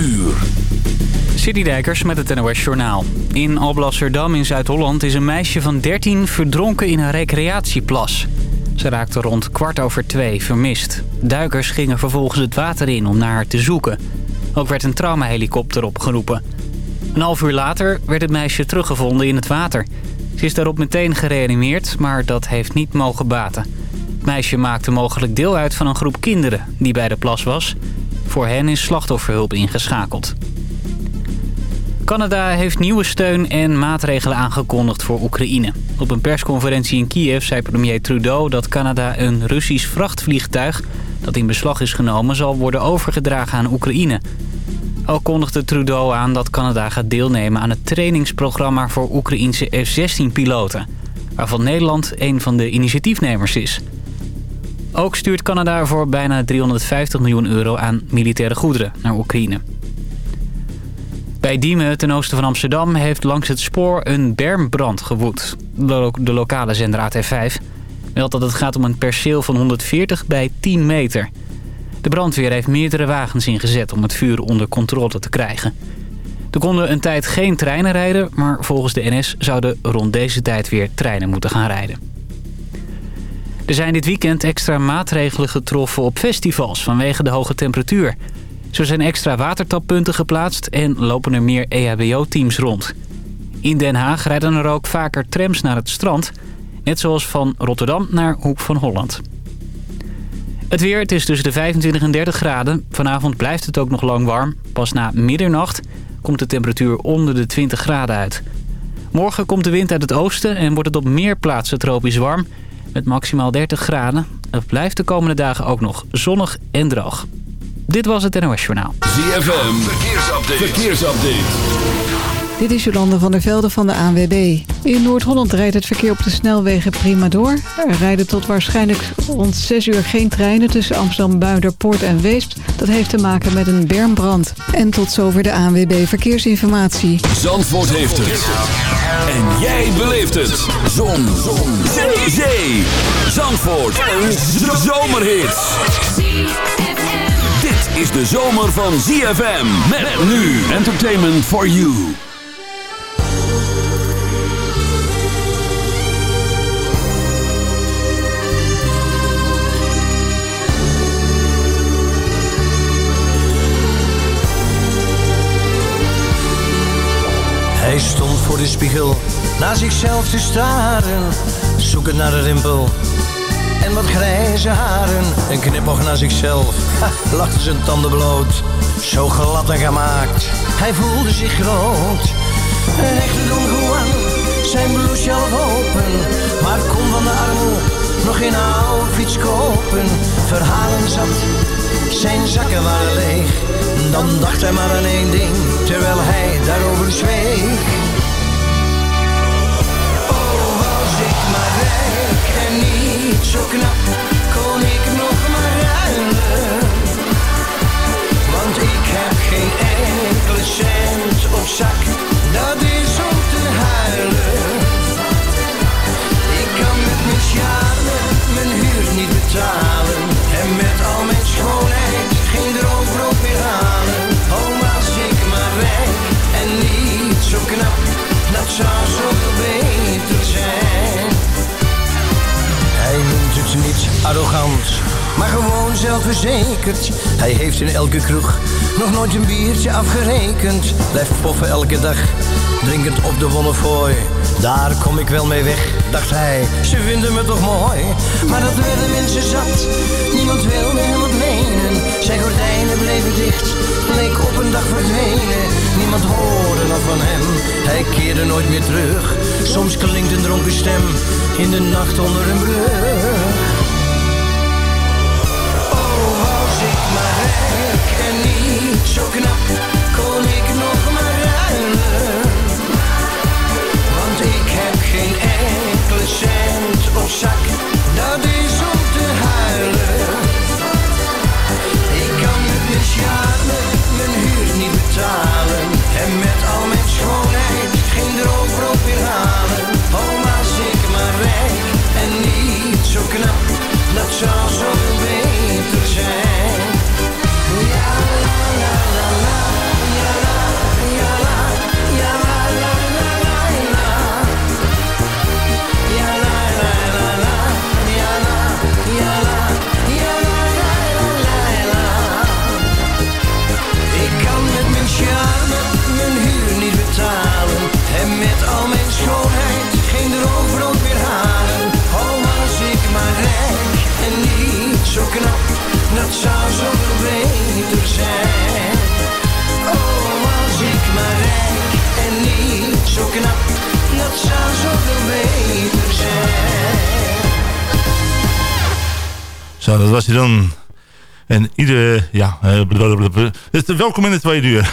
uur. Citydijkers met het NOS Journaal. In Alblasserdam in Zuid-Holland is een meisje van 13 verdronken in een recreatieplas. Ze raakte rond kwart over twee vermist. Duikers gingen vervolgens het water in om naar haar te zoeken. Ook werd een traumahelikopter opgeroepen. Een half uur later werd het meisje teruggevonden in het water. Ze is daarop meteen gereanimeerd, maar dat heeft niet mogen baten. Het meisje maakte mogelijk deel uit van een groep kinderen die bij de plas was. Voor hen is slachtofferhulp ingeschakeld. Canada heeft nieuwe steun en maatregelen aangekondigd voor Oekraïne. Op een persconferentie in Kiev zei premier Trudeau dat Canada een Russisch vrachtvliegtuig... dat in beslag is genomen zal worden overgedragen aan Oekraïne. Ook kondigde Trudeau aan dat Canada gaat deelnemen aan het trainingsprogramma voor Oekraïense F-16-piloten... waarvan Nederland een van de initiatiefnemers is. Ook stuurt Canada voor bijna 350 miljoen euro aan militaire goederen naar Oekraïne. Bij Diemen, ten oosten van Amsterdam, heeft langs het spoor een bermbrand gewoed. De lokale zender AT5 meldt dat het gaat om een perceel van 140 bij 10 meter. De brandweer heeft meerdere wagens ingezet om het vuur onder controle te krijgen. Er konden een tijd geen treinen rijden, maar volgens de NS zouden rond deze tijd weer treinen moeten gaan rijden. Er zijn dit weekend extra maatregelen getroffen op festivals vanwege de hoge temperatuur. Zo zijn extra watertappunten geplaatst en lopen er meer EHBO-teams rond. In Den Haag rijden er ook vaker trams naar het strand. Net zoals van Rotterdam naar Hoek van Holland. Het weer, het is tussen de 25 en 30 graden. Vanavond blijft het ook nog lang warm. Pas na middernacht komt de temperatuur onder de 20 graden uit. Morgen komt de wind uit het oosten en wordt het op meer plaatsen tropisch warm. Met maximaal 30 graden. Het blijft de komende dagen ook nog zonnig en droog. Dit was het NOS Journaal. ZFM, verkeersupdate. verkeersupdate. Dit is Jolande van der Velde van de ANWB. In Noord-Holland rijdt het verkeer op de snelwegen prima door. Er rijden tot waarschijnlijk rond 6 uur geen treinen tussen Amsterdam, Buiderpoort en Weesp. Dat heeft te maken met een bermbrand. En tot zover de ANWB Verkeersinformatie. Zandvoort heeft het. En jij beleeft het. Zon. Zon. Zee. Zandvoort. Een zomerhit. Dit is de zomer van ZFM. Met nu Entertainment for You. Stond voor de spiegel, naar zichzelf te staren, zoekend naar een rimpel en wat grijze haren. Een knipoog naar zichzelf, lachte zijn tanden bloot, zo glad en gemaakt. Hij voelde zich groot, een echte Don zijn blouse half open, maar kon van de armoe nog geen outfits kopen. Verhalen zat, zijn zakken waren leeg, dan dacht hij maar aan één ding, terwijl hij daarover zweeg. Oh, was ik maar rijk en niet zo knap, kon ik nog maar ruilen. Want ik heb geen enkele cent op zak, dat is om te huilen. Met sjalen mijn huur niet betalen. En met al mijn schoonheid geen droogbrood meer halen. Oh, was maar rijk en niet zo knap, dat zou zoveel beter zijn. Hij noemt het niet arrogant, maar gewoon zelfverzekerd. Hij heeft in elke kroeg nog nooit een biertje afgerekend. Blijft poffen elke dag, drinkend op de Wonnefooi. Daar kom ik wel mee weg, dacht hij. Ze vinden me toch mooi, maar dat werden mensen zat. Niemand wilde hem wat lenen. Zijn gordijnen bleven dicht, leek op een dag verdwenen. Niemand hoorde nog van hem, hij keerde nooit meer terug. Soms klinkt een dronken stem in de nacht onder een brug. Oh, was ik maar rijk en niet zo knap, kon ik nog maar ruilen. Enkele cent op zak, dat is om te huilen. Ik kan met mijn sjalen mijn huur niet betalen. En met al mijn schoonheid geen droogbrood meer halen. Oh, was ik maar rijk en niet zo knap, dat zou zo Zo knap, dat zou zo beter zijn. Oh, als ik maar rijk en niet zo knap, dat zou zo beter zijn. Zo, dat was hij dan. En iedere, ja, uh, blablabla. Dus welkom in het tweede uur.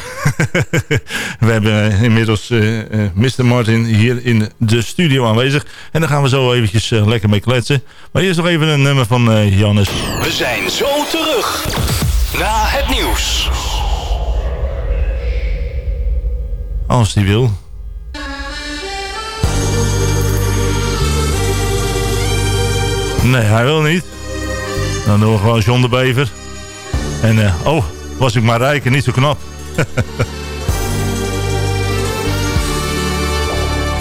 We hebben uh, inmiddels uh, Mr. Martin hier in de studio aanwezig. En daar gaan we zo eventjes lekker mee kletsen. Maar eerst nog even een nummer van Jannes. We zijn zo terug na het nieuws. Als hij wil. Nee, hij wil niet. Dan doen we gewoon John de Bever. En uh, oh, was ik maar rijk en niet zo knap.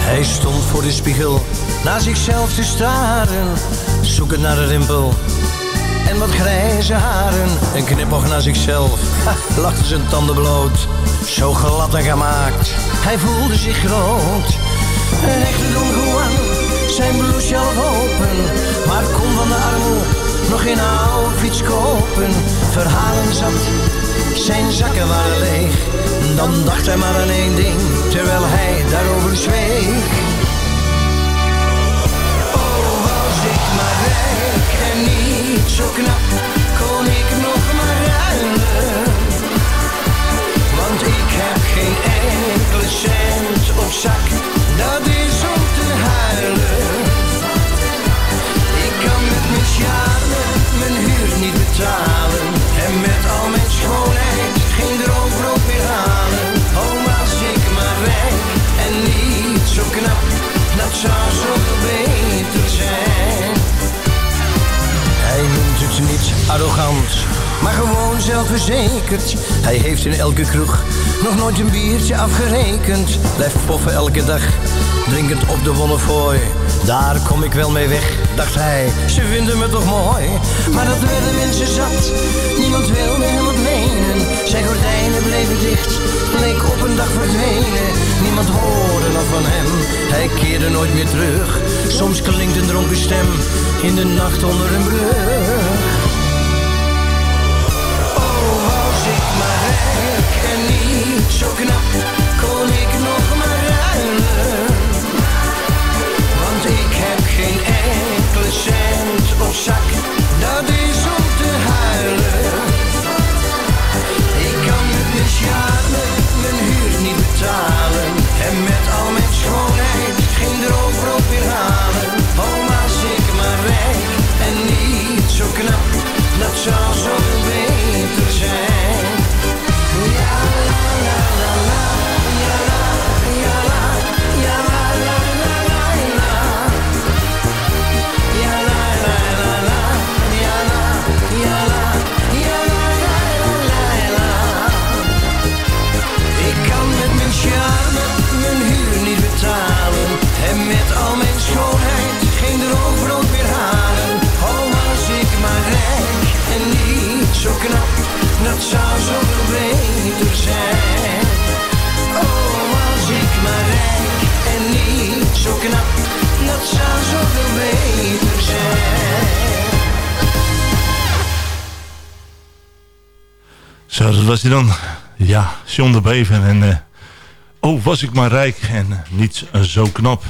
Hij stond voor de spiegel, naar zichzelf te staren. Zoekend naar een rimpel en wat grijze haren. Een knipoog naar zichzelf, lachte zijn tanden bloot. Zo glad en gemaakt, hij voelde zich groot. Een echte Don Juan, zijn blouse open. Maar kon van de armoe nog geen outfits kopen. Verhalen zat, zijn zakken waren leeg. Dan dacht hij maar aan één ding, terwijl hij daarover zweeg. Oh, was ik maar rijk en niet zo knap, kon ik nog maar ruilen. Want ik heb geen enkele cent op zak, dat is om te huilen. Betalen. En met al mijn schoonheid geen droogbrood meer halen. Oh, was ik maar rijk en niet zo knap, dat zou zoveel beter zijn. Hij noemt het niet arrogant, maar gewoon zelfverzekerd. Hij heeft in elke kroeg nog nooit een biertje afgerekend. Blijft poffen elke dag, drinkend op de Wonnefooi. Daar kom ik wel mee weg, dacht hij, ze vinden me toch mooi. Maar dat werden mensen zat, niemand wilde hem wat. Zijn gordijnen bleven dicht, bleek op een dag verdwenen. Niemand hoorde nog van hem, hij keerde nooit meer terug. Soms klinkt een dronken stem in de nacht onder een brug. Zo knap, kon ik nog maar ruilen. Want ik heb geen enkele cent op zak, dat is om te huilen. Ik kan met mijn charme mijn huur niet betalen. En met al mijn schoonheid geen droogbrood meer halen. Oh, was ik maar rijk en niet zo knap, dat zou zo beter zijn. Dat zou zoveel beter zijn. Oh, was ik maar rijk en niet zo knap, dat zou zoveel beter zijn. Zo, dat was hij dan. Ja, John de Bever. En eh, oh, was ik maar rijk en eh, niet zo knap.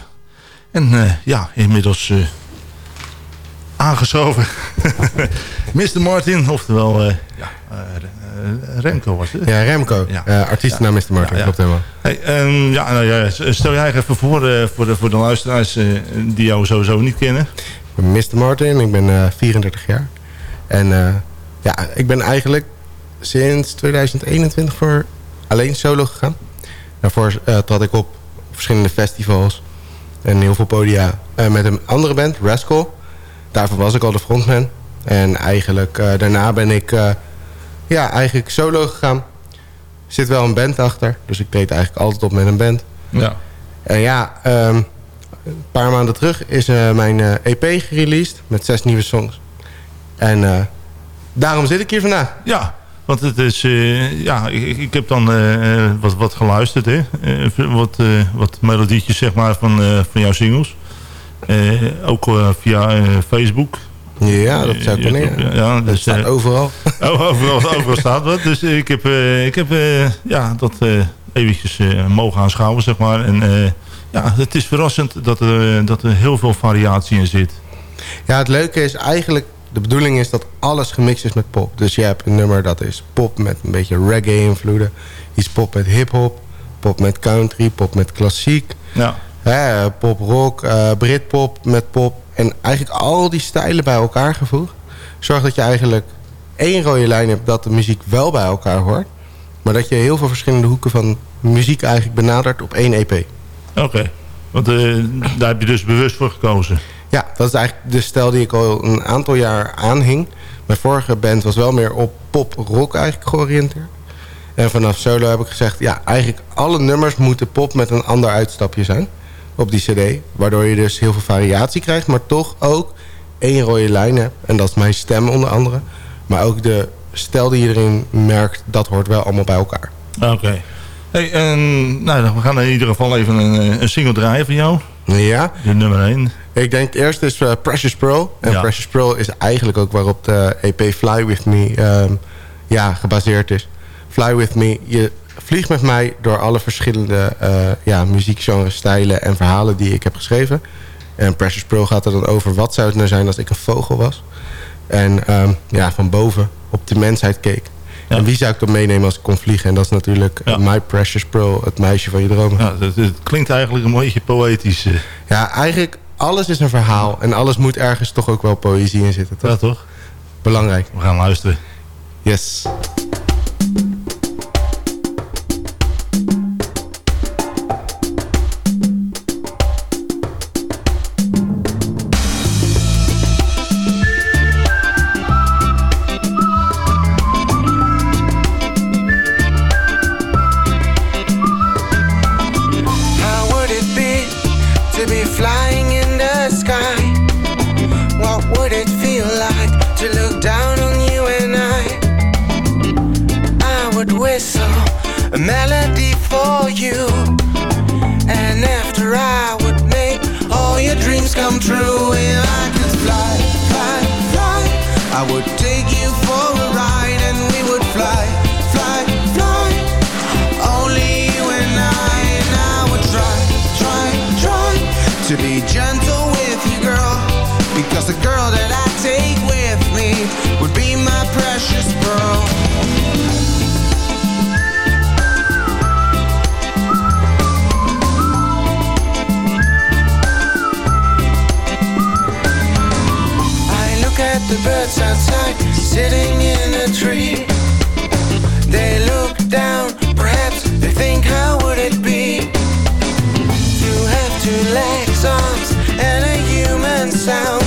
En eh, ja, inmiddels aangeschoven. Mr. Martin, oftewel eh, ja, eh, Remco was het. Ja, Remco. Ja. Eh, artiestennaam Mr. Martin, klopt helemaal. Hey, ehm, ja, nou stel jij even voor, voor, de, voor de luisteraars die jou sowieso niet kennen. Ik ben Mr. Martin, ik ben eh, 34 jaar. En ja, ik ben eigenlijk sinds 2021 voor alleen solo gegaan. Daarvoor trad ik op verschillende festivals en heel veel podia met een andere band, Rascal. Daarvoor was ik al de frontman. En eigenlijk eh, daarna ben ik eh, ja, eigenlijk solo gegaan. Er zit wel een band achter, dus ik treed eigenlijk altijd op met een band. Ja. En ja, ehm, een paar maanden terug is eh, mijn EP gereleased met zes nieuwe songs. En daarom zit ik hier vandaag. Ja, want het is, ja, ik, ik heb dan wat, wat geluisterd, hè. Wat, wat melodietjes, zeg maar, van, van jouw singles. Eh, ook eh, via eh, Facebook. Ja, dat zou kunnen. YouTube, Ja. dus, staat overal. Oh, overal, overal staat wat. Dus ik heb, ik heb ja, dat eventjes mogen aanschouwen, zeg maar. En ja, het is verrassend dat er, dat er heel veel variatie in zit. Ja, het leuke is eigenlijk De bedoeling is dat alles gemixt is met pop. Dus je hebt een nummer dat is pop met een beetje reggae-invloeden. Iets pop met hip-hop, pop met country, pop met klassiek. Ja. Hè, pop rock, eh, Britpop met pop. En eigenlijk al die stijlen bij elkaar gevoegd. Zorgt dat je eigenlijk één rode lijn hebt dat de muziek wel bij elkaar hoort. Maar dat je heel veel verschillende hoeken van muziek eigenlijk benadert op één EP. Oké. Want eh, daar heb je dus bewust voor gekozen. Ja, dat is eigenlijk de stijl die ik al een aantal jaar aanhing. Mijn vorige band was wel meer op pop-rock eigenlijk georiënteerd. En vanaf solo heb ik gezegd... ja, eigenlijk alle nummers moeten pop met een ander uitstapje zijn op die cd. Waardoor je dus heel veel variatie krijgt, maar toch ook één rode lijn hebt. En dat is mijn stem onder andere. Maar ook de stijl die je erin merkt, dat hoort wel allemaal bij elkaar. Oké. Hey, en, nou, we gaan in ieder geval even een, een single draaien van jou. Ja, De nummer 1. ik denk eerst is eh, Precious Pearl. En Ja. Precious Pearl is eigenlijk ook waarop de EP Fly With Me ehm, ja, gebaseerd is. Fly With Me, je vliegt met mij door alle verschillende eh ja, muziekgenres, stijlen en verhalen die ik heb geschreven. En Precious Pearl gaat er dan over wat zou het nou zijn als ik een vogel was. En ehm, ja, van boven op de mensheid keek. Ja. En wie zou ik dan meenemen als ik kon vliegen? En dat is natuurlijk eh, Ja. My Precious Pearl, het meisje van je dromen. Ja, het, het klinkt eigenlijk een beetje poëtisch. eh. Ja, eigenlijk alles is een verhaal. En alles moet ergens toch ook wel poëzie in zitten. Toch? Ja, toch? Belangrijk. We gaan luisteren. Yes. Girl that I take with me would be my precious pearl. I look at the birds outside, sitting in a tree. They look down, perhaps they think, how would it be to have two legs, arms, and a human sound?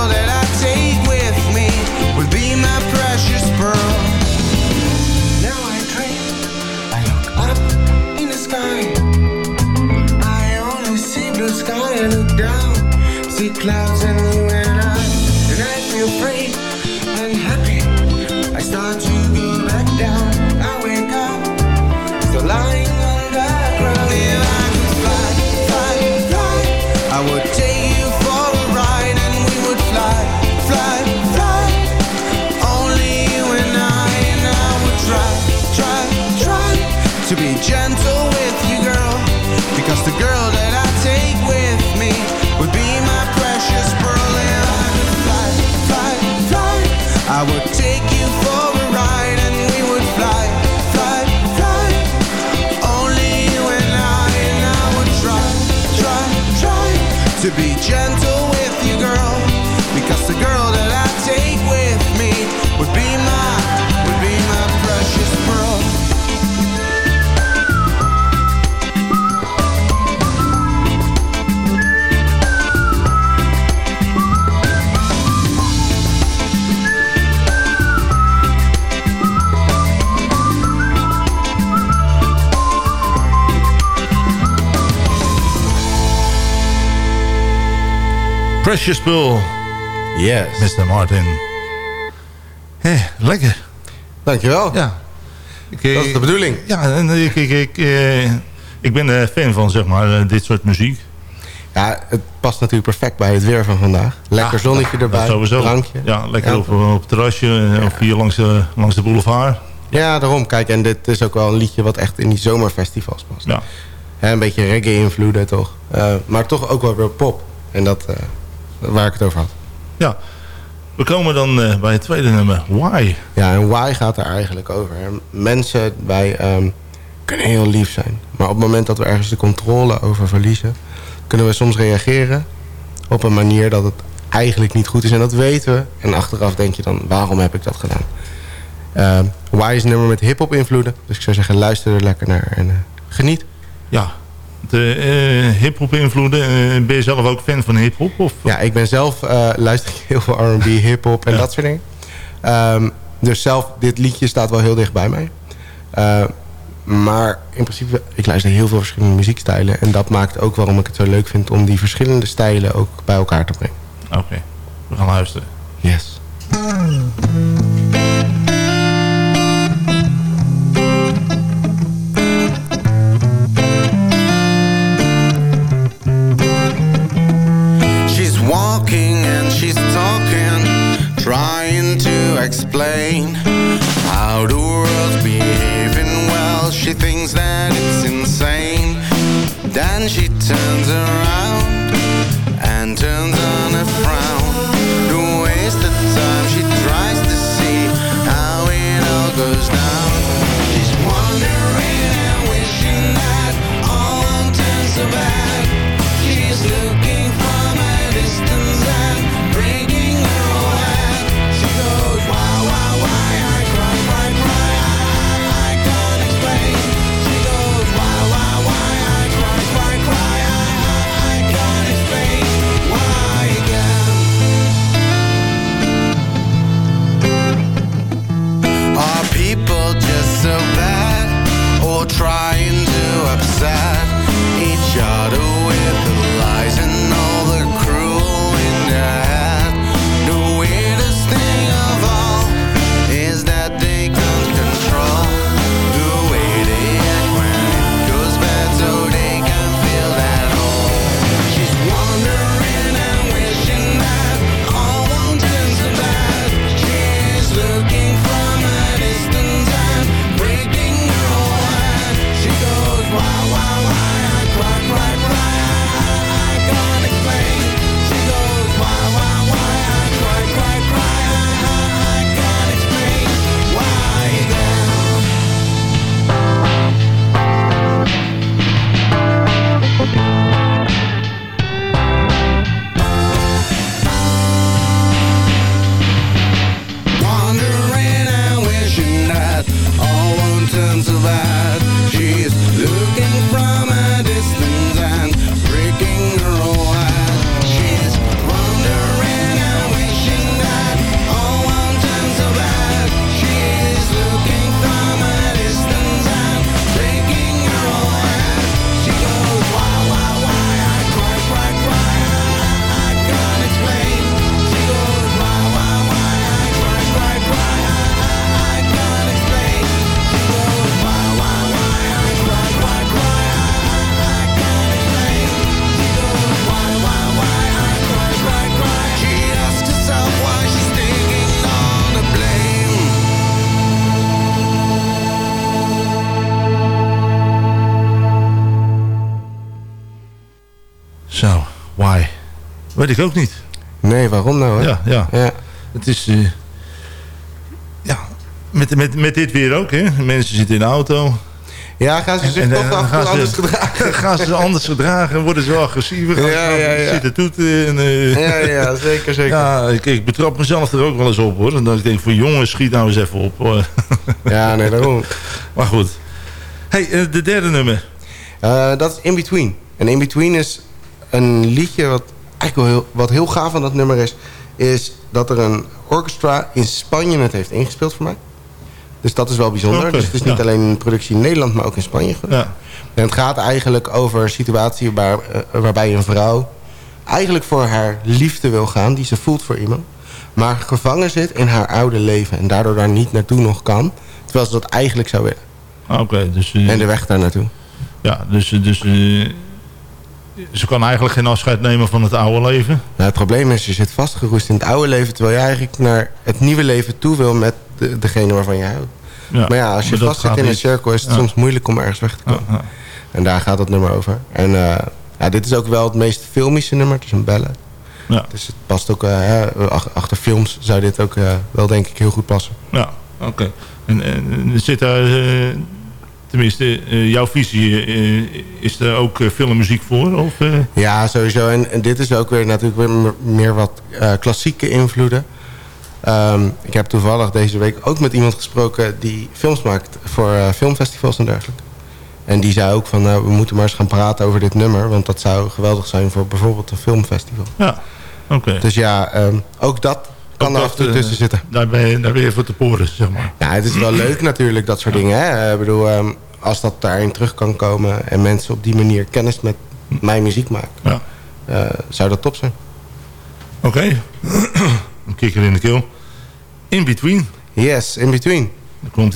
Precious Pearl, Yes. Mr. Martin. Hé, lekker. Dankjewel. Ja. Ik, eh, Dat is de bedoeling. Ja, en ik, ik, ik, eh, Ik ben eh, fan van, zeg maar, eh, dit soort muziek. Ja, het past natuurlijk perfect bij het weer van vandaag. Lekker Ja, zonnetje erbij, sowieso. drankje. Ja, lekker Ja. Op, op het terrasje eh, of hier langs de, langs de boulevard. Ja, daarom. Kijk, en dit is ook wel een liedje wat echt in die zomerfestivals past. Ja. Een beetje reggae-invloeden, toch? Eh, maar toch ook wel weer pop. En dat, eh, waar ik het over had. ja. We komen dan eh, bij het tweede nummer, Why. Ja, en why gaat er eigenlijk over? hè? Mensen, wij ehm, kunnen heel lief zijn. Maar op het moment dat we ergens de controle over verliezen... kunnen we soms reageren op een manier dat het eigenlijk niet goed is. En dat weten we. En achteraf denk je dan, waarom heb ik dat gedaan? Ehm why is een nummer met hip-hop invloeden. Dus ik zou zeggen, luister er lekker naar en eh, geniet. Ja, de eh hip-hop invloeden. eh, ben je zelf ook fan van hip-hop? Of? Ja, ik ben zelf, eh luister ik heel veel R&B, hip-hop en Ja. dat soort dingen. Ehm, dus zelf, dit liedje staat wel heel dicht bij mij. Eh, maar in principe, ik luister heel veel verschillende muziekstijlen. En dat maakt ook waarom ik het zo leuk vind om die verschillende stijlen ook bij elkaar te brengen. Oké, we gaan luisteren. Yes. Weet ik ook niet. Nee, waarom nou? Hè? Ja, ja. Ja. Het is... eh, ja, met, met, met dit weer ook, hè. Mensen zitten in de auto. Ja, gaan ze zich En, toch af en gaan toe ze- anders gedragen? gaan ze anders gedragen, worden ze wel agressiever. Ja, ja, ja. zitten toeten. En, eh, Ja, ja, zeker, zeker. ja, ik, ik betrap mezelf er ook wel eens op, hoor. En dan denk ik van, jongens, schiet nou eens even op. hoor. Ja, nee, daarom. maar goed. hey, eh, de derde nummer. Dat is In Between. En In Between is een liedje wat eigenlijk wel heel, wat heel gaaf aan dat nummer is... is dat er een orchestra in Spanje het heeft ingespeeld voor mij. Dus dat is wel bijzonder. Dus het is niet ja. alleen een productie in Nederland, maar ook in Spanje. Ja. En het gaat eigenlijk over een situatie waar, eh, waarbij een vrouw... eigenlijk voor haar liefde wil gaan, die ze voelt voor iemand... maar gevangen zit in haar oude leven... en daardoor daar niet naartoe nog kan... terwijl ze dat eigenlijk zou willen. Ah, Oké, dus... eh, En de weg daar naartoe. Ja, dus, dus eh, ze kan eigenlijk geen afscheid nemen van het oude leven. Nou, het probleem is, je zit vastgeroest in het oude leven... terwijl je eigenlijk naar het nieuwe leven toe wil met de, degene waarvan je houdt. Ja, maar ja, als je dat vast zit in een cirkel... is het Ja. soms moeilijk om ergens weg te komen. ja. En daar gaat het nummer over. En eh, ja, dit is ook wel het meest filmische nummer. Het is een. Ja. Dus het past ook... eh, achter films zou dit ook eh, wel denk ik heel goed passen. Ja, oké. En, en zit daar, tenminste, eh, jouw visie, eh, is er ook eh, filmmuziek voor? Of, eh? Ja, sowieso. En, en dit is ook weer natuurlijk weer meer wat eh, klassieke invloeden. Ehm, ik heb toevallig deze week ook met iemand gesproken... die films maakt voor eh, filmfestivals en dergelijke. En die zei ook van, nou, we moeten maar eens gaan praten over dit nummer... want dat zou geweldig zijn voor bijvoorbeeld een filmfestival. Ja, oké. Dus ja, ehm, ook dat kan er af en toe eh, tussen zitten. Daar ben, je, daar ben je voor te poren, zeg maar. Ja, het is wel leuk natuurlijk, dat soort dingen. Hè? Ik bedoel, ehm, als dat daarin terug kan komen... en mensen op die manier kennis met mijn muziek maken... Ja. eh, zou dat top zijn. Oké. Een kikker in de keel. In between. Yes, in between. Daar komt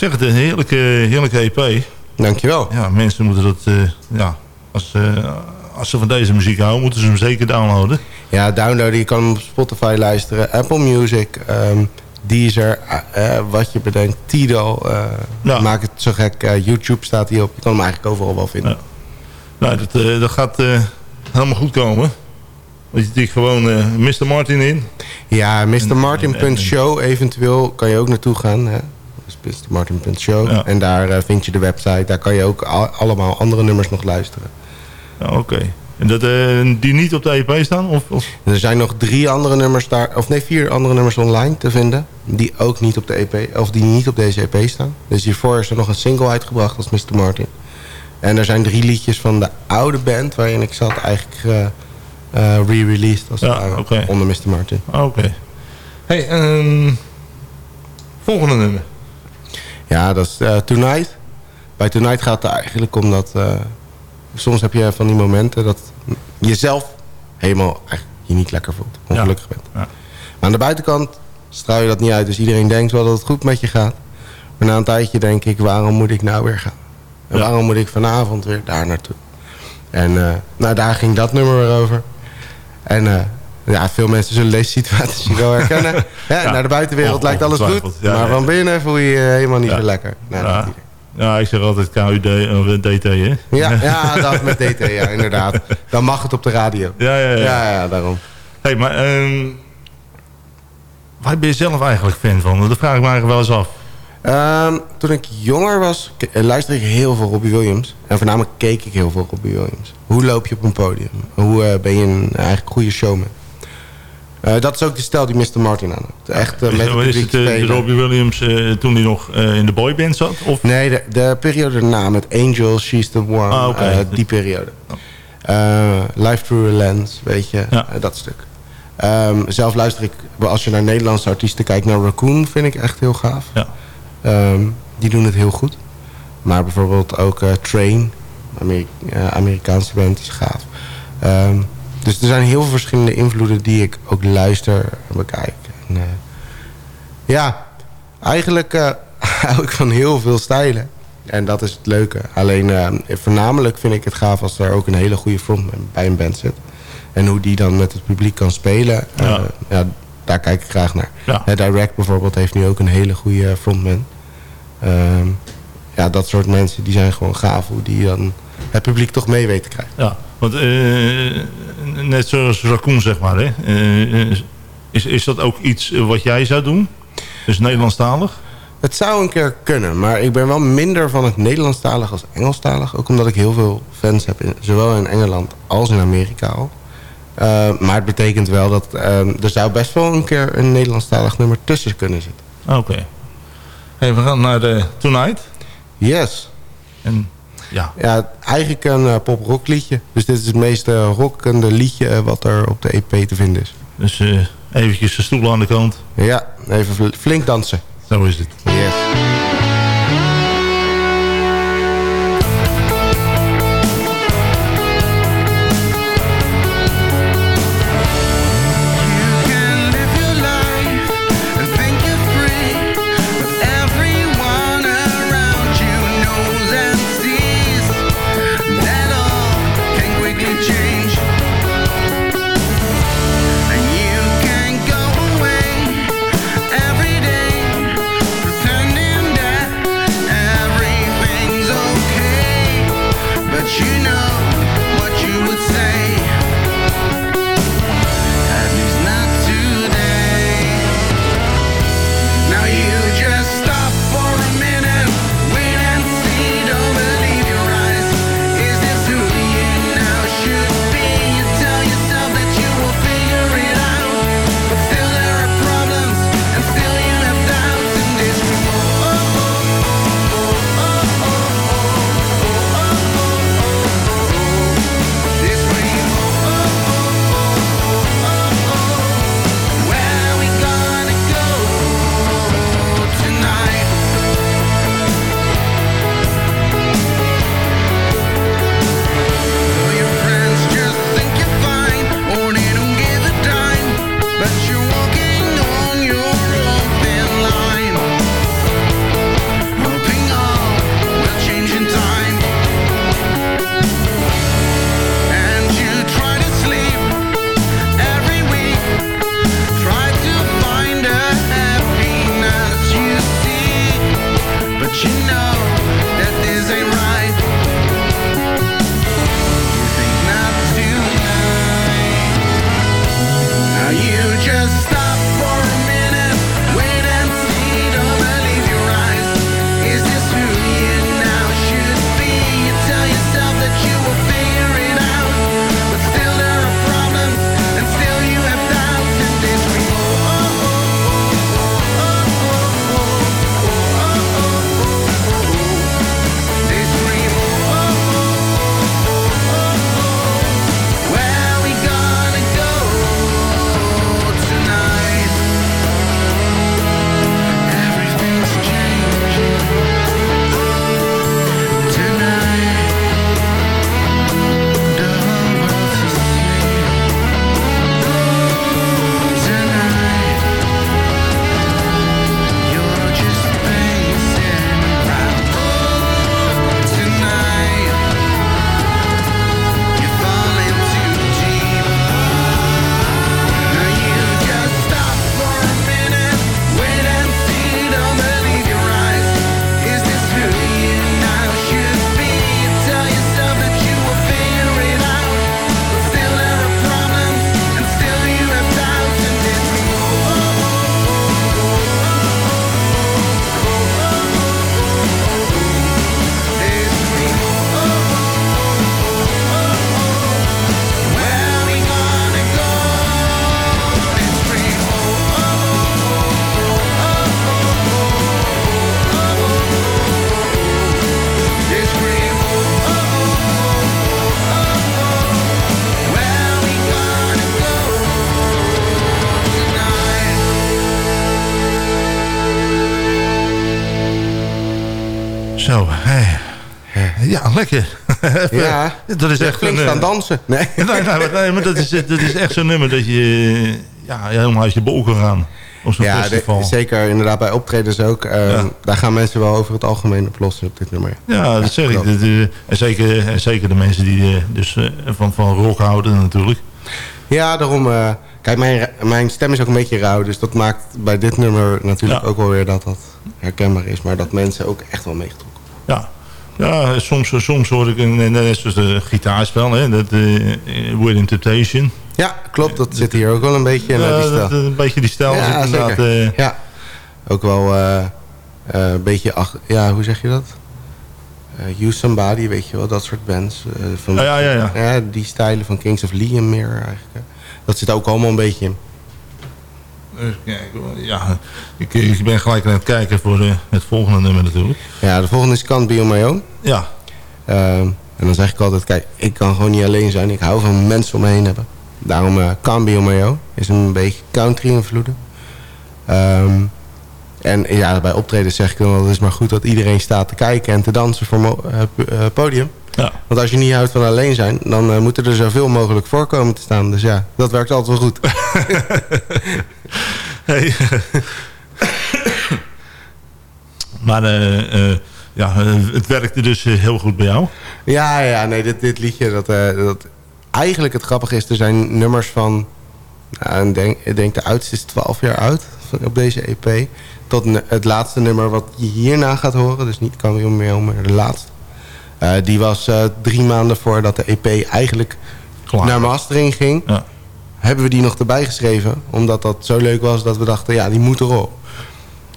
Zeg het, een heerlijke, heerlijke EP. Dankjewel. Ja, mensen moeten dat... eh, ja, als, eh, als ze van deze muziek houden, moeten ze hem zeker downloaden. Ja, downloaden. Je kan hem op Spotify luisteren. Apple Music. ehm, Deezer. eh, wat je bedenkt. Tidal. Ja. Maak het zo gek. YouTube staat hij op. Je kan hem eigenlijk overal wel vinden. Ja. Nou, dat, dat gaat helemaal goed komen. Want je tikt gewoon Mr. Martin in. Ja, En- mrmartin.show eventueel kan je ook naartoe gaan. Hè? Dus mrmartin.show. Ja. En daar eh, vind je de website. Daar kan je ook al- allemaal andere nummers nog luisteren. Ja, Oké. En dat, eh, die niet op de EP staan? Of, er zijn nog drie andere nummers daar, of nee, vier andere nummers online te vinden. Die ook niet op de EP, of die niet op deze EP staan. Dus hiervoor is er nog een single uitgebracht als Mr. Martin. En er zijn drie liedjes van de oude band waarin ik zat eigenlijk eh, re-released als Ja, onder Mr. Martin. Ah, Oké. Hey, ehm, volgende nummer. Ja, dat is eh, Tonight. Bij Tonight gaat het eigenlijk om dat... eh, soms heb je van die momenten dat jezelf helemaal je niet lekker voelt. Ongelukkig bent. Ja. Maar aan de buitenkant straal je dat niet uit. Dus iedereen denkt wel dat het goed met je gaat. Maar na een tijdje denk ik, waarom moet ik nou weer gaan? En Ja. waarom moet ik vanavond weer daar naartoe? En eh, nou, daar ging dat nummer weer over. En ja, veel mensen zullen deze situatie wel herkennen. Ja, Ja. Naar de buitenwereld lijkt alles goed. Ja, maar van binnen voel je je helemaal niet zo lekker. Nou, Ja. Ja, ik zeg altijd KUD of DT, hè? Ja, ja, dat met DT, ja, inderdaad. Dan mag het op de radio. Ja, ja, ja. Ja, ja, daarom. Hey, maar ehm, waar ben je zelf eigenlijk fan van? Dat vraag ik me eigenlijk wel eens af. Ehm, toen ik jonger was, eh, luisterde ik heel veel Robbie Williams. En voornamelijk keek ik heel veel Robbie Williams. Hoe loop je op een podium? Hoe eh, ben je een eigenlijk goede showman? Eh, dat is ook de stijl die Mr. Martin aan. Echt Is, met is het eh. Robbie Williams toen hij nog in de boyband zat? Of? Nee, de, de periode daarna met Angel, She's the One. Ah, die periode. Eh, Life Through a Lens, weet je. Ja. dat stuk. Ehm, zelf luister ik, als je naar Nederlandse artiesten kijkt... naar Raccoon vind ik echt heel gaaf. Ja. Ehm, die doen het heel goed. Maar bijvoorbeeld ook Train, Ameri- Amerikaanse band, is gaaf. Ehm, dus er zijn heel veel verschillende invloeden die ik ook luister en bekijk. En, eh, ja, eigenlijk eh, hou ik van heel veel stijlen. En dat is het leuke. Alleen eh, voornamelijk vind ik het gaaf als er ook een hele goede frontman bij een band zit. En hoe die dan met het publiek kan spelen. Ja. ja, daar kijk ik graag naar. Ja. Direct bijvoorbeeld heeft nu ook een hele goede frontman. Ehm, ja, dat soort mensen die zijn gewoon gaaf. Hoe die dan het publiek toch mee weet te krijgen. Ja, want net zoals Raccoon, zeg maar. Hè? Eh, is, is dat ook iets eh, wat jij zou doen? Dus Nederlandstalig? Het zou een keer kunnen, maar ik ben wel minder van het Nederlandstalig als Engelstalig. Ook omdat ik heel veel fans heb, in, zowel in Engeland als in Amerika al. Eh, maar het betekent wel dat eh, er zou best wel een keer een Nederlandstalig nummer tussen kunnen zitten. Oké. Hey, we gaan naar de Tonight. Yes. En ja, Ja, eigenlijk een eh, pop-rock liedje. Dus dit is het meest eh, rockende liedje eh, wat er op de EP te vinden is. dus eventjes de stoel aan de kant. Ja, even fl- flink dansen. Zo is het. Yes. Dat is echt flink een... staan eh, dansen. Nee. Nee, nee, maar- nee, maar dat is, dat is echt zo'n nummer dat je ja, helemaal uit je bol kan gaan. Op zo'n Ja, festival. de- zeker inderdaad bij optredens ook. Eh, Ja. Daar gaan mensen wel over het algemeen op los op dit nummer. Ja, dat zeg ik. Dat, eh, en, zeker, en zeker de mensen die eh, dus, eh, van, van rock houden natuurlijk. Ja, daarom... eh, kijk, mijn, mijn stem is ook een beetje rauw. Dus dat maakt bij dit nummer natuurlijk Ja. ook wel weer dat dat herkenbaar is. Maar dat mensen ook echt wel meegetrokken. Ja, ja soms, soms hoor ik een, net zoals een gitaarspel, hè, dat uh, Within Temptation. Ja, klopt. Dat zit hier ook wel een beetje in. Ja, eh, die stijl. dat, een beetje die stijl. Ja, zit inderdaad, zeker. eh, Ja, ook wel eh, eh, een beetje... Ach, ja, hoe zeg je dat? Eh Use Somebody, weet je wel, dat soort bands. eh, van, Ja, ja, ja. die stijlen van Kings of Liam meer eigenlijk. Dat zit ook allemaal een beetje in. Even kijken, ja, ik, ik ben gelijk aan het kijken voor eh, het volgende nummer natuurlijk. Ja, de volgende is Can't Be On My Own. Ja, Ehm, en dan zeg ik altijd, kijk, ik kan gewoon niet alleen zijn. Ik hou van mensen om me heen hebben. Daarom eh Can't Be On My Own is een beetje country invloeden. Ehm, en ja, bij optreden zeg ik dan wel, het is maar goed dat iedereen staat te kijken en te dansen voor mo- eh, eh, podium. ja. Want als je niet houdt van alleen zijn, dan eh, moeten er zoveel mogelijk voorkomen te staan. Dus ja, dat werkt altijd wel goed. Hey. maar ja, het werkte dus heel goed bij jou. Ja, ja, nee, dit, dit liedje, dat, dat... Eigenlijk het grappige is, er zijn nummers van... Nou, ik, denk, ik denk de oudste is 12 jaar oud op deze EP. Tot het laatste nummer wat je hierna gaat horen. Dus niet Cameo meer, maar de laatste. Eh, die was eh, drie maanden voordat de EP eigenlijk Klaar. naar mastering ging. Ja. Hebben we die nog erbij geschreven. Omdat dat zo leuk was dat we dachten, ja, die moet erop.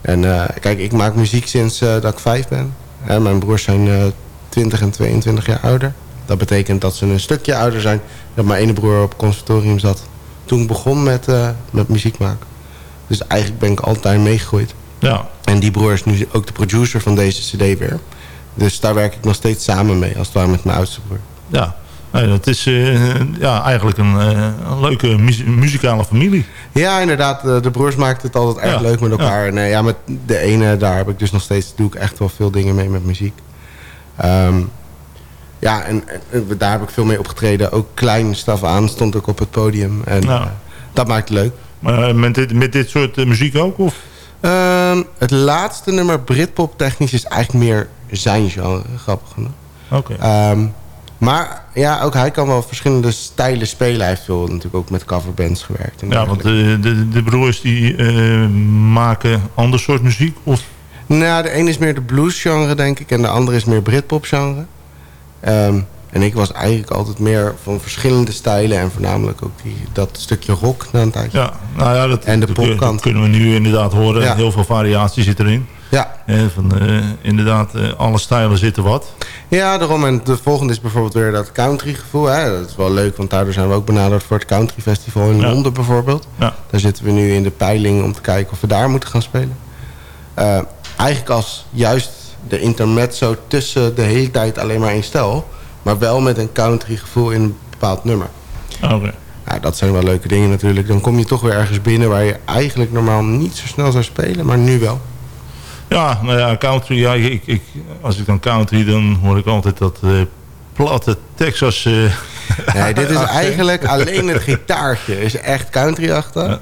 En eh, kijk, ik maak muziek sinds dat ik vijf ben. Mijn broers zijn eh 20 en 22 jaar ouder. Dat betekent dat ze een stukje ouder zijn. Dat mijn ene broer op het conservatorium zat. Toen ik begon met, met muziek maken. Dus eigenlijk ben ik altijd meegegroeid. Ja, En die broer is nu ook de producer van deze cd weer. Dus daar werk ik nog steeds samen mee. Als het ware met mijn oudste broer. ja. Nee, dat is eh, ja, eigenlijk een, eh, een leuke mu- muzikale familie. Ja, inderdaad. De, de broers maakten het altijd erg Ja, leuk met elkaar. En eh, ja, met de ene, daar heb ik dus nog steeds... doe ik echt wel veel dingen mee met muziek. Ehm, ja, en, en daar heb ik veel mee opgetreden. Ook klein staf aan stond ik op het podium. En Ja. eh, dat maakt het leuk. Maar eh, met dit, met dit soort eh, muziek ook? Of? Ehm, het laatste nummer, Britpop technisch, is eigenlijk meer zijn genre. Grappig genoeg. Oké. Ehm, maar ja, ook hij kan wel verschillende stijlen spelen. Hij heeft veel natuurlijk ook met coverbands gewerkt. en Ja, want eh, de, de broers die eh, maken ander soort muziek? Of? Nou, de een is meer de bluesgenre, denk ik. En de andere is meer Britpop genre. Ehm, en ik was eigenlijk altijd meer van verschillende stijlen. En voornamelijk ook die, dat stukje rock na een tijdje. Ja, nou ja, dat, En de popkant. dat kunnen we nu inderdaad horen. Ja. Heel veel variatie zit erin. Ja, Hè, van, eh, inderdaad, eh, alle stijlen zitten wat. ja daarom. En de volgende is bijvoorbeeld weer dat country gevoel. Hè. Dat is wel leuk, want daardoor zijn we ook benaderd voor het country festival in Ja. Londen bijvoorbeeld. Ja. Daar zitten we nu in de peiling om te kijken of we daar moeten gaan spelen. Eh, eigenlijk als juist de intermezzo tussen de hele tijd alleen maar één stijl. Maar wel met een country gevoel in een bepaald nummer. Oké. Nou, dat zijn wel leuke dingen natuurlijk. Dan kom je toch weer ergens binnen waar je eigenlijk normaal niet zo snel zou spelen, maar nu wel. Ja, nou ja, country. Ja, ik, ik, als ik dan country, dan hoor ik altijd dat eh, platte Texas... eh, Nee, dit is eigenlijk alleen het gitaartje. Is echt country-achtig. Ja.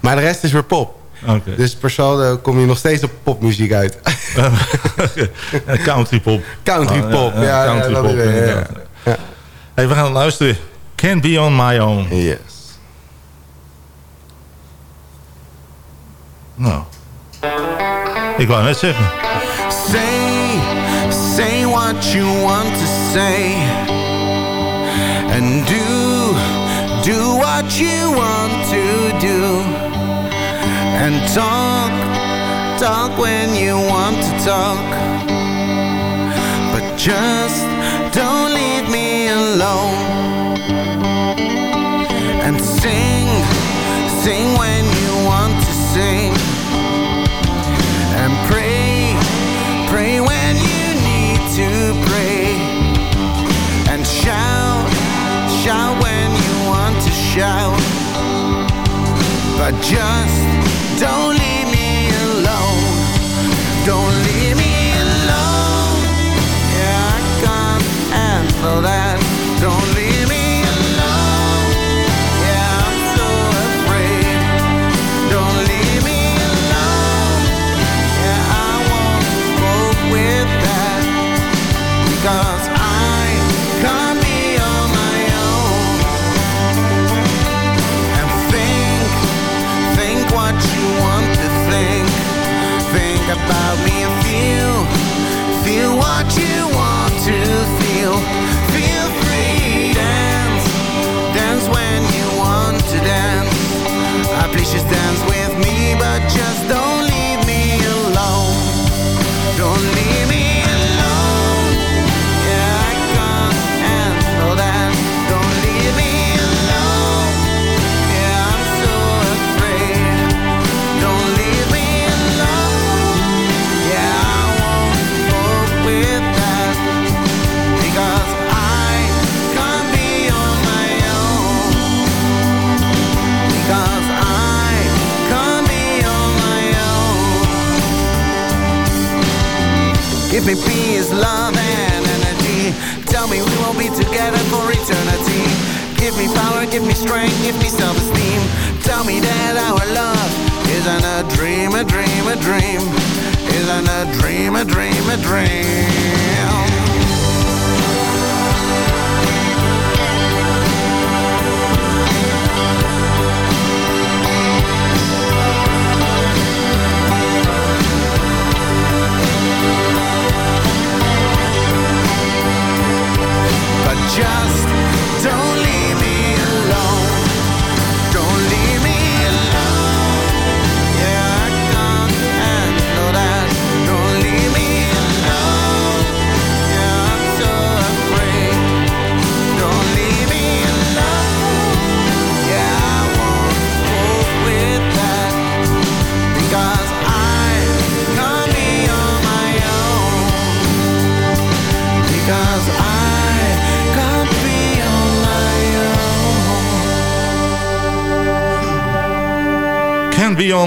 Maar de rest is weer pop. Oké. Dus per saldo kom je nog steeds op popmuziek uit. Country pop. Country Ah, pop, ja, ja, country pop. Ja. Hey, we gaan luisteren. Can't be on my own. Yes. Nou. Ik wou net zeggen. Say, say what you want to say. And do, do what you want to do. And talk, talk when you want to talk. But just don't leave me alone. And sing, sing when you want to sing and pray, pray when you need to pray, and shout, shout when you want to shout, but just don't leave me alone, don't Feel what you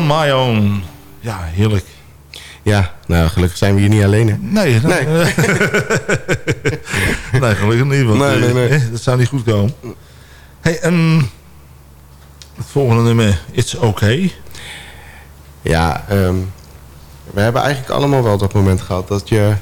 my own. Ja, heerlijk. Ja, nou gelukkig zijn we hier niet alleen. Hè? Nee, nee. Nee. nee, gelukkig niet. Want, Nee, nee, nee. eh, dat zou niet goed komen. Hey, en het volgende nummer, It's Okay. Ja, ehm, we hebben eigenlijk allemaal wel dat moment gehad dat je...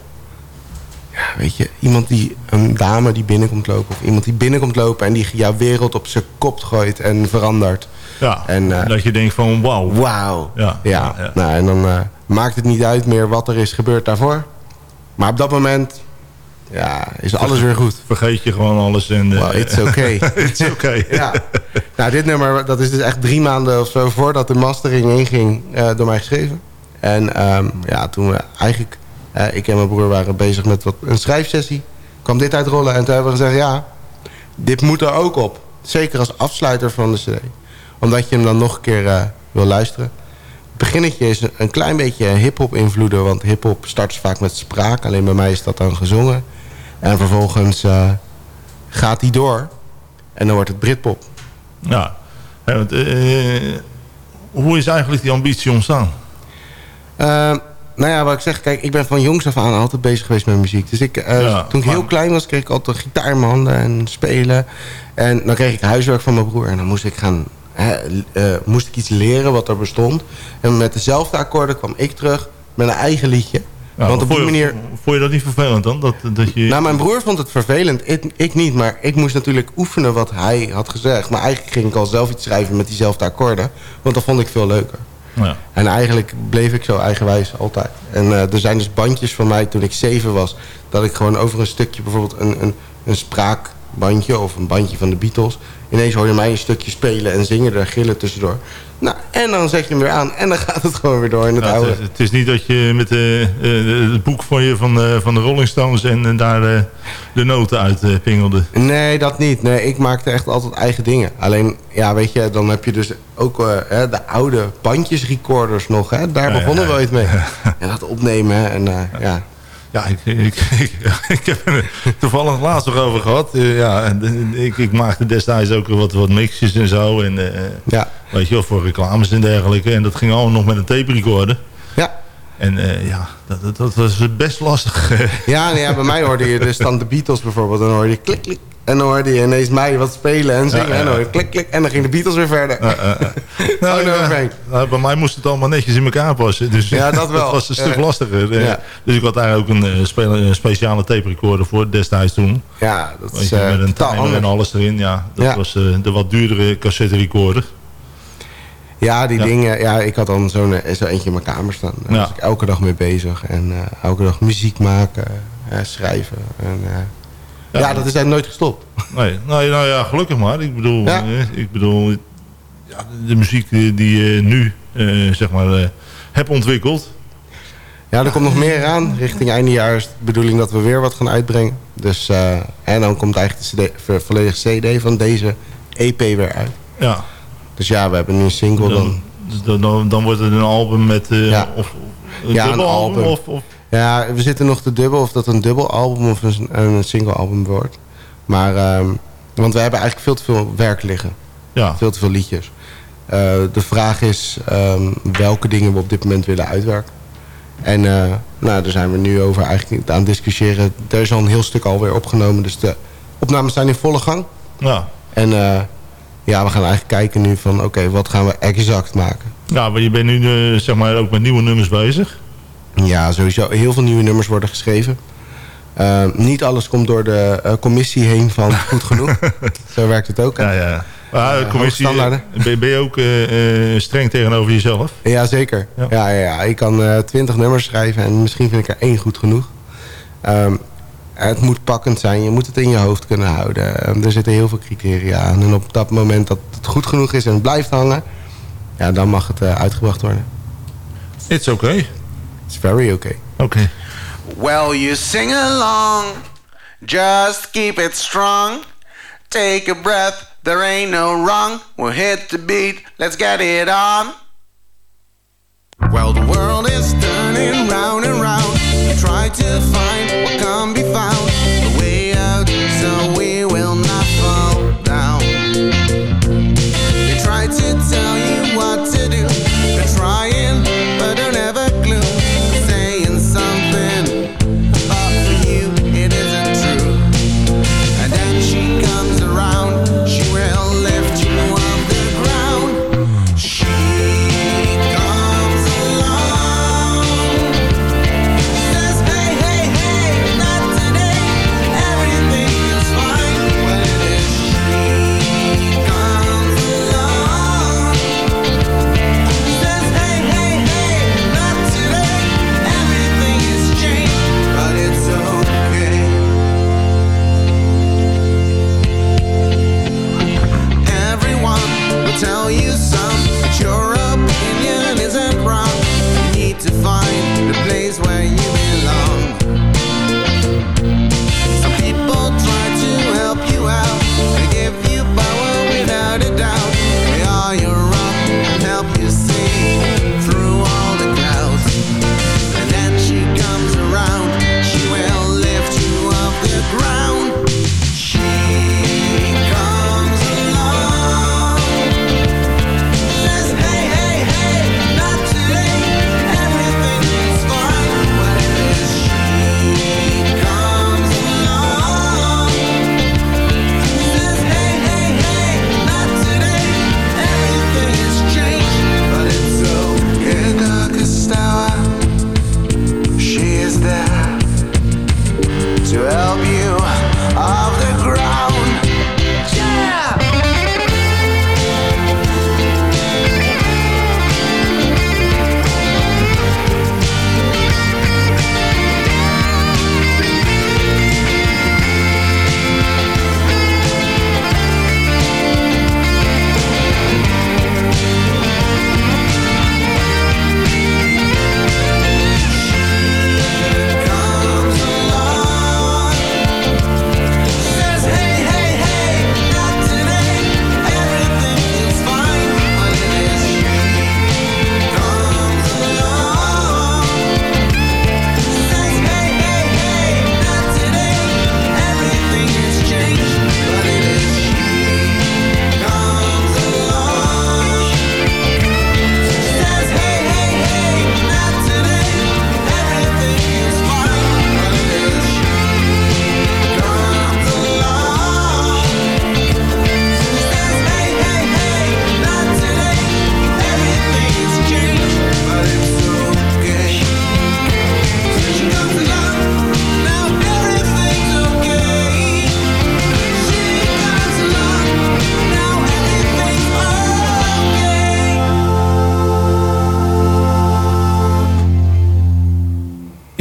Weet je, iemand die, een dame die binnenkomt lopen... of iemand die binnenkomt lopen en die jouw wereld op zijn kop gooit en verandert. Ja, En, eh, dat je denkt van wauw. Wauw. Ja, ja. Nou, en dan eh, maakt het niet uit meer wat er is gebeurd daarvoor. Maar op dat moment ja, is alles weer goed. Vergeet je gewoon alles. En, Well, it's okay. it's okay. ja. Nou, dit nummer, dat is dus echt drie maanden of zo voordat de mastering inging eh, door mij geschreven. En ehm, ja, toen we eigenlijk, eh, ik en mijn broer waren bezig met wat, een schrijfsessie, kwam dit uitrollen. En toen hebben we gezegd, ja, dit moet er ook op. Zeker als afsluiter van de cd. Omdat je hem dan nog een keer eh, wil luisteren. Het beginnetje is een klein beetje hip-hop invloeden. Want hip-hop start vaak met spraak. Alleen bij mij is dat dan gezongen. En vervolgens eh, gaat hij door. En dan wordt het Britpop. Ja. Want, hoe is eigenlijk die ambitie ontstaan? Nou ja, wat ik zeg, kijk, ik ben van jongs af aan altijd bezig geweest met muziek. Dus ik, eh, Ja, toen ik maar- heel klein was, kreeg ik altijd gitaar in mijn handen en spelen. En dan kreeg ik huiswerk van mijn broer en dan moest ik gaan, hè, eh, moest ik iets leren wat er bestond. En met dezelfde akkoorden kwam ik terug met een eigen liedje. Ja, Want op die vond je- manier... Vond je dat niet vervelend dan? Dat, dat je... Nou, mijn broer vond het vervelend. Ik, ik niet, maar ik moest natuurlijk oefenen wat hij had gezegd. Maar eigenlijk ging ik al zelf iets schrijven met diezelfde akkoorden. Want dat vond ik veel leuker. Ja. En eigenlijk bleef ik zo eigenwijs altijd. En eh, er zijn dus bandjes van mij toen ik zeven was... dat ik gewoon over een stukje, bijvoorbeeld een, een, een spraakbandje... of een bandje van de Beatles... ineens hoor je mij een stukje spelen en zingen er gillen tussendoor. Nou, en dan zet je hem weer aan en dan gaat het gewoon weer door in het Ja, oude. het, is, het is niet dat je met eh, eh, het boek van, je, van, eh, van de Rolling Stones en, en daar de noten uit pingelde. Nee, dat niet. Nee, ik maakte echt altijd eigen dingen. Alleen, ja, weet je, dan heb je dus ook hè, de oude bandjesrecorders nog. Hè? Daar Ja, begonnen ja, we ooit mee. En dat opnemen en ja. Ja, ik, ik, ik, ik heb er toevallig laatst nog over gehad. Eh, ja, en, eh, ik, ik maakte destijds ook wat, wat mixjes en zo. En, eh, Ja, weet je wel, voor reclames en dergelijke. En dat ging allemaal nog met een tape recorder. ja. En eh, ja, dat, dat, dat was best lastig. Ja, nou ja, bij mij hoorde je dus dan de Beatles bijvoorbeeld. Dan hoorde je klik, klik, En dan hoorde je ineens mij wat spelen en zingen. Ja, ja. En dan hoorde je klik, klik. En dan ging de Beatles weer verder. Nou, Oh, ja. Nou, bij mij moest het allemaal netjes in elkaar passen. Dus Ja, dat wel. was een stuk lastiger. Eh. Dus ik had daar ook een, eh, een speciale tape recorder voor destijds toen. Ja, dat Weet is je, eh, met een timer en alles erin. Ja, dat was de wat duurdere cassette recorder. Ja, die dingen. Ja, ik had dan zo'n zo eentje in mijn kamer staan. Daar was ik elke dag mee bezig. En elke dag muziek maken, eh, schrijven. En, ja. Ja. dat is eigenlijk nooit gestopt. Nee, nou, ja, nou ja, gelukkig maar. Ik bedoel, Ja. eh, ik bedoel ja, de muziek die, die je nu eh, zeg maar, eh, heb ontwikkeld. Ja, er komt nog meer aan. Richting einde jaar is de bedoeling dat we weer wat gaan uitbrengen. Dus, eh, en dan komt eigenlijk de CD, volledige CD van deze EP weer uit. Ja, Dus ja, we hebben nu een single dan. dan, dan, dan wordt het een album met... eh, Ja. of, een Ja, een album. Of, of, Ja, we zitten nog te dubbel of dat een dubbel album of een, een single album wordt. Maar, ehm, want we hebben eigenlijk veel te veel werk liggen. ja. Veel te veel liedjes. Eh, de vraag is ehm, welke dingen we op dit moment willen uitwerken. En eh, nou, daar zijn we nu over eigenlijk aan het discussiëren. Er is al een heel stuk alweer opgenomen. Dus de opnames zijn in volle gang. ja. En eh, ja, we gaan eigenlijk kijken nu van... oké, wat gaan we exact maken? Ja, maar je bent nu zeg maar ook met nieuwe nummers bezig. Ja, sowieso. Heel veel nieuwe nummers worden geschreven. Eh, niet alles komt door de eh, commissie heen van goed genoeg. Zo werkt het ook. hè? Ja, ja. Maar de commissie, eh, ben, ben je ook eh, eh, streng tegenover jezelf? Ja, zeker. Ja. Ja. Ja, ja, Ik kan eh, twintig nummers schrijven en misschien vind ik er één goed genoeg. Ehm, het moet pakkend zijn. Je moet het in je hoofd kunnen houden. Ehm, er zitten heel veel criteria aan. En op dat moment dat het goed genoeg is en het blijft hangen... Ja, dan mag het eh, uitgebracht worden. It's okay. It's very okay. Okay. Well, you sing along, just keep it strong. Take a breath, there ain't no wrong. We'll hit the beat, let's get it on. Well, the world is turning round and round. Try to find what can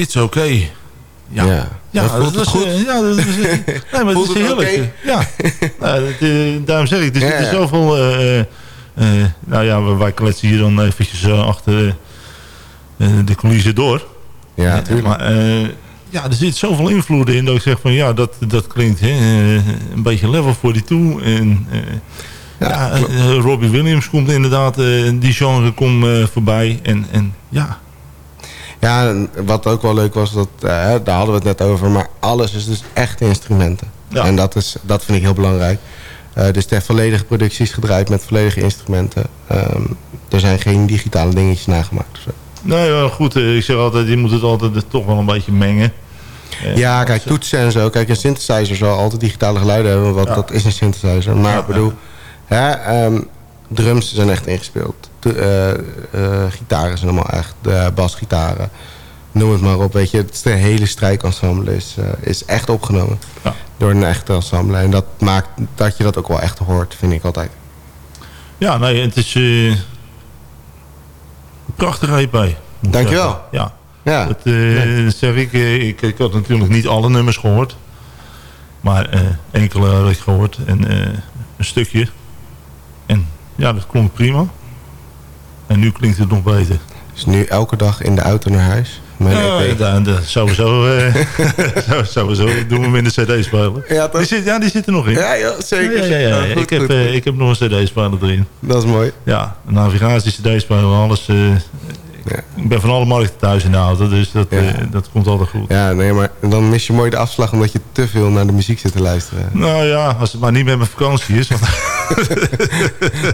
It's okay. Ja, Ja. ja, Dat is, goed? eh, ja, dat is, eh, nee, maar het is heerlijk. oké? Ja, nou, dat, eh, daarom zeg ik, er Ja, zitten ja. zoveel... eh, eh, eh, nou ja, wij- kletsen hier dan eventjes eh, achter eh, de coulissen door. Ja, tuurlijk. Maar eh, ja, er zit zoveel invloeden in dat ik zeg van ja, dat, dat klinkt hè, eh, een beetje level 42. En eh, Ja, ja, eh, Robbie Williams komt inderdaad, eh, die genre komt eh, voorbij. En, en ja, Ja, en wat ook wel leuk was, dat, eh, daar hadden we het net over, maar alles is dus echt instrumenten. Ja. En dat, is, dat vind ik heel belangrijk. Eh, dus de volledige productie is gedraaid met volledige instrumenten. Ehm, er zijn geen digitale dingetjes nagemaakt. nou ja, goed, eh, ik zeg altijd, je moet het altijd toch wel een beetje mengen. Ja, kijk, toetsen en zo. Kijk, een synthesizer zal altijd digitale geluiden hebben, want Ja. dat is een synthesizer. Maar Ja, ik bedoel, hè, ehm, drums zijn echt ingespeeld. To- eh, eh, gitaren zijn allemaal echt, uh, basgitaren. Noem het maar op, weet je. Het is de hele strijkensemble is, eh, is echt opgenomen Ja. door een echte ensemble. En dat maakt dat je dat ook wel echt hoort, vind ik altijd. Ja, nee, het is eh, een prachtige EP. moet ik Dankjewel. zeggen. Ja, Ja, dat, eh, dat zeg ik, eh, ik. Ik had natuurlijk niet alle nummers gehoord. Maar eh, enkele had ik gehoord. En eh, een stukje. En ja, dat klonk prima. En nu klinkt het nog beter. dus nu elke dag in de auto naar huis. Mijn Ja, EP. da- da- sowieso, eh, sowieso doen we hem in de cd-speler. Ja? Die zit, ja, die zit er nog in. Ja, ja, zeker. Ja, ja, goed, ik, heb, goed, eh, ik heb nog een cd-speler erin. Dat is mooi. Ja, een navigatie, cd-speler, alles. eh. Ik ben van alle markten thuis in de auto, dus dat, Ja. eh, dat komt altijd goed. Ja, nee, maar dan mis je mooi de afslag omdat je te veel naar de muziek zit te luisteren. Nou ja, als het maar niet met mijn vakantie is. Want,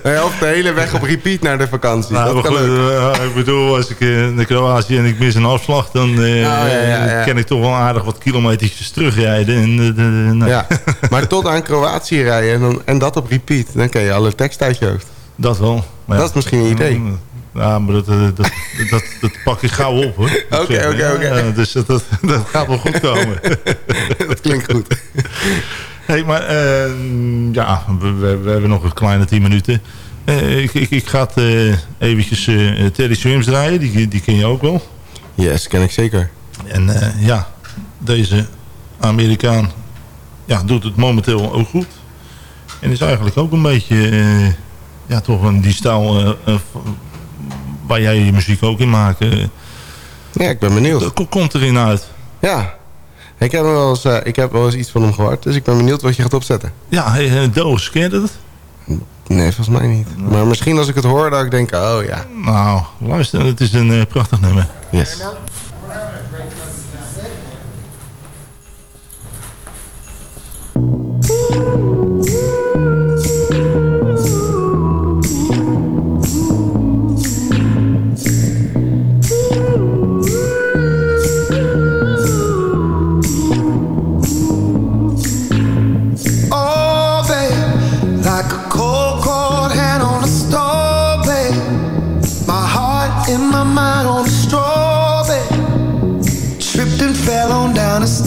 ja, of de hele weg op repeat naar de vakantie. nou, dat kan goed, ook. eh, ik bedoel, als ik eh, naar Kroatië en ik mis een afslag, dan eh, Oh, ja, kan ik toch wel aardig wat kilometertjes terugrijden. En, eh, de- de- nou, Ja, maar tot aan Kroatië rijden en, dan, en dat op repeat. Dan ken je alle tekst uit je hoofd. Dat wel. Maar Dat is misschien een idee. Ja, maar dat, eh, dat, dat, dat, pak ik gauw op hoor. Oké, oké, oké. Ja, Dus dat, dat, dat gaat wel goed komen. dat klinkt goed. hey, maar eh, ja, we, we, we hebben nog een kleine 10 minuten. Eh, ik, ik, ik ga het eh, eventjes eh Teddy Swims draaien. Die, die ken je ook wel. Yes, ken ik zeker. En eh, ja, deze Amerikaan ja, doet het momenteel ook goed. En is eigenlijk ook een beetje, eh, ja, toch een, die stijl eh, eh, waar jij je muziek ook in maakt. eh, Ja, ik ben benieuwd. komt erin uit. Ja, ik heb, wel eens, eh, ik heb wel eens iets van hem gehoord. Dus ik ben benieuwd wat je gaat opzetten. Ja, eh, Doos, ken je dat? Nee, volgens mij niet. Maar misschien als ik het hoor, dat ik denk, oh ja. Nou, luister, het is een prachtig nummer. Yes.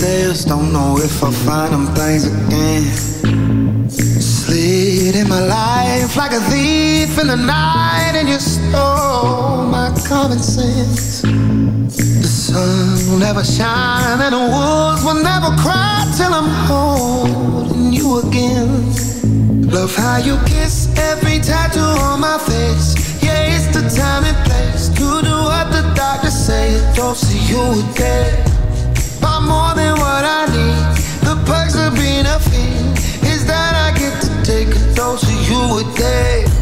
Down. Don't know if I'll find them things again. Slid in my life like a thief in the night, and you stole my common sense. The sun will never shine and the wolves will never cry till I'm holding you again. Love how you kiss every tattoo on my face. Yeah, it's the time and place to do what the doctors say. Don't see you again. You a day.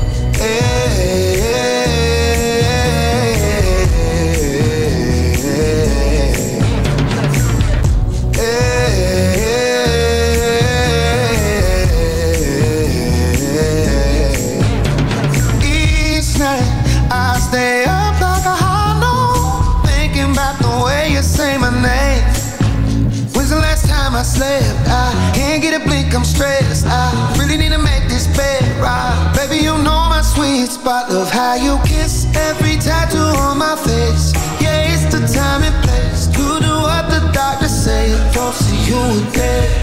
Love how you kiss every tattoo on my face. Yeah, it's the time and place to do what the doctors say. Don't see you again.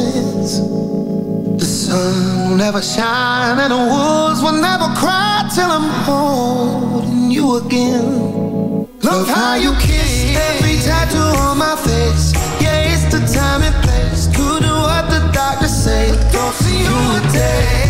Sense. The sun will never shine and the wolves will never cry till I'm holding you again. Love how you kiss every tattoo on my face. Yeah, it's the time and place to do what the doctors say. Don't see you a day.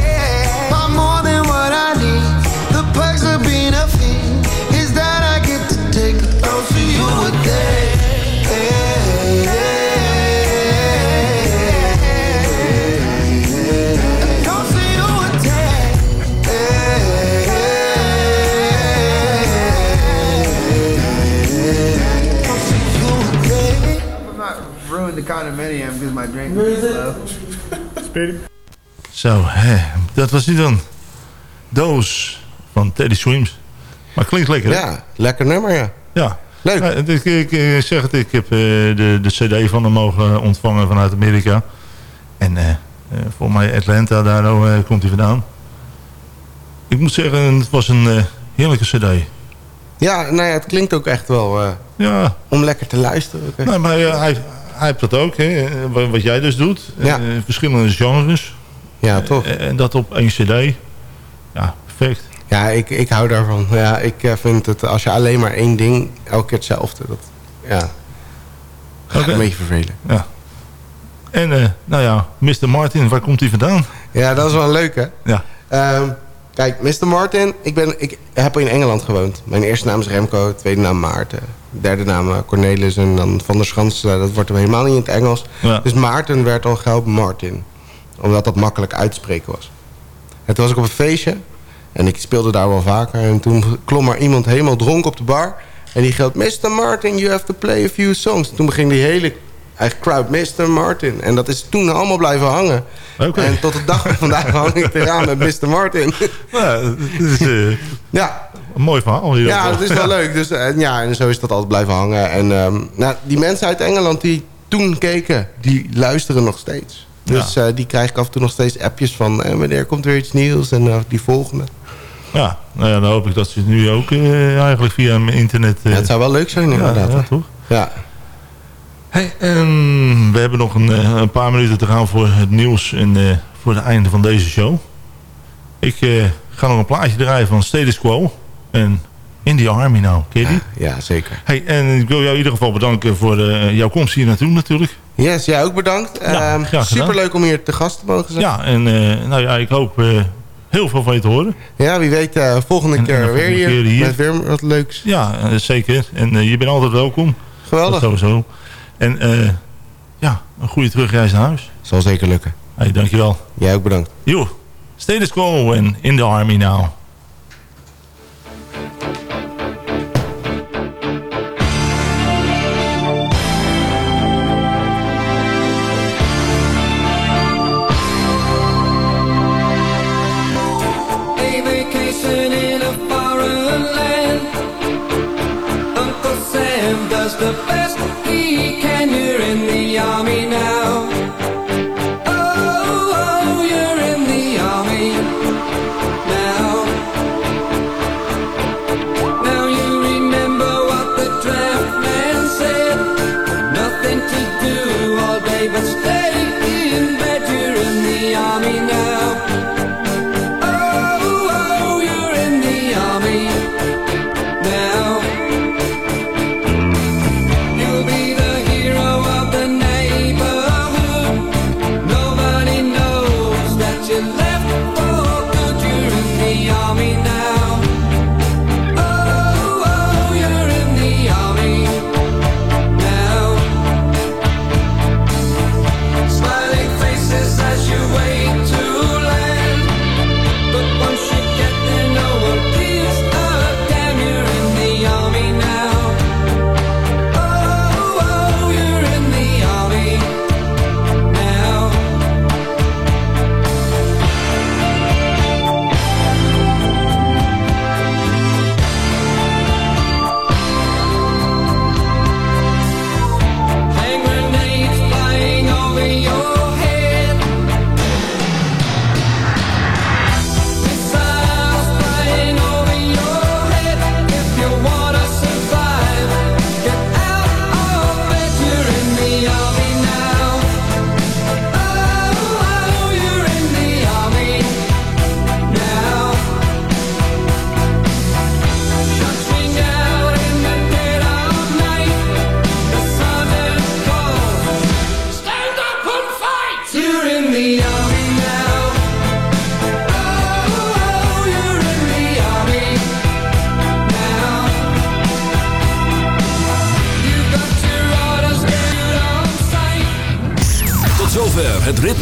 Condominium because my drink is low. Zo, hè, dat was die dan. Doos van Teddy Swims. Maar klinkt lekker, hè? Ja, lekker nummer, ja. Ja. Leuk. Ja, ik, ik, ik zeg het, ik heb eh, de, de cd van hem mogen ontvangen vanuit Amerika. En eh, eh, voor mij Atlanta, daar eh, komt hij vandaan. Ik moet zeggen, het was een eh, heerlijke cd. Ja, nou ja, het klinkt ook echt wel eh, Ja, om lekker te luisteren. nou, maar hij, hij heeft dat ook, hè, wat, jij dus doet. Ja. Eh, verschillende genres. Ja, toch? Eh, En dat op één cd. Ja, perfect. Ja, ik, ik hou daarvan. Ja, ik eh, vind het, als je alleen maar één ding, elke keer hetzelfde, dat ja, gaat Oké. een beetje vervelen. Ja. En, nou ja, Mr. Martin, waar komt hij vandaan? Ja, dat is wel leuk, hè? Ja. Ehm, kijk, Mr. Martin, ik, ben, ik heb in Engeland gewoond. Mijn eerste naam is Remco, tweede naam Maarten. Derde naam eh, Cornelis en dan Van der Schans. dat wordt hem helemaal niet in het Engels. Ja. Dus Maarten werd al gauw Martin. Omdat dat makkelijk uitspreken was. En toen was ik op een feestje. En ik speelde daar wel vaker. En toen klom er iemand helemaal dronken op de bar. En die geldt, Mr. Martin, you have to play a few songs. Toen beging die hele eigen crowd, Mr. Martin. En dat is toen allemaal blijven hangen. En tot de dag van vandaag hang ik eraan met Mr. Martin. Nou, is eh, ja, een mooi verhaal. ja, dat is wel leuk. Dus, eh, ja, en zo is dat altijd blijven hangen. En ehm, nou, die mensen uit Engeland die toen keken, die luisteren nog steeds. Dus eh, die krijg ik af en toe nog steeds appjes van... Eh, wanneer komt er iets nieuws en eh, die volgende. Ja, nou ja, dan hoop ik dat ze het nu ook eigenlijk via mijn internet... Ja, het zou wel leuk zijn ja, inderdaad. ja, toch? Ja. Hey, en we hebben nog een, eh, een paar minuten te gaan voor het nieuws en eh, voor het einde van deze show. Ik eh, ga nog een plaatje draaien van Status Quo en In the Army nou. Ken je die? ja, zeker. Hey, en ik wil jou in ieder geval bedanken voor jouw komst hier naartoe natuurlijk. Yes, jij ook bedankt. Ja, gedaan. superleuk om hier te gast te mogen zijn. Ja, en nou ja, ik hoop heel veel van je te horen. Ja, wie weet volgende En- en keer weer volgende hier, keer hier. Met weer wat leuks. Ja, zeker. En je bent altijd welkom. Geweldig. Dat sowieso. En eh, ja, een goede terugreis naar huis. Zal zeker lukken. Hey, dankjewel. Jij ook bedankt. Joe, status quo en in the army now.